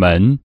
门。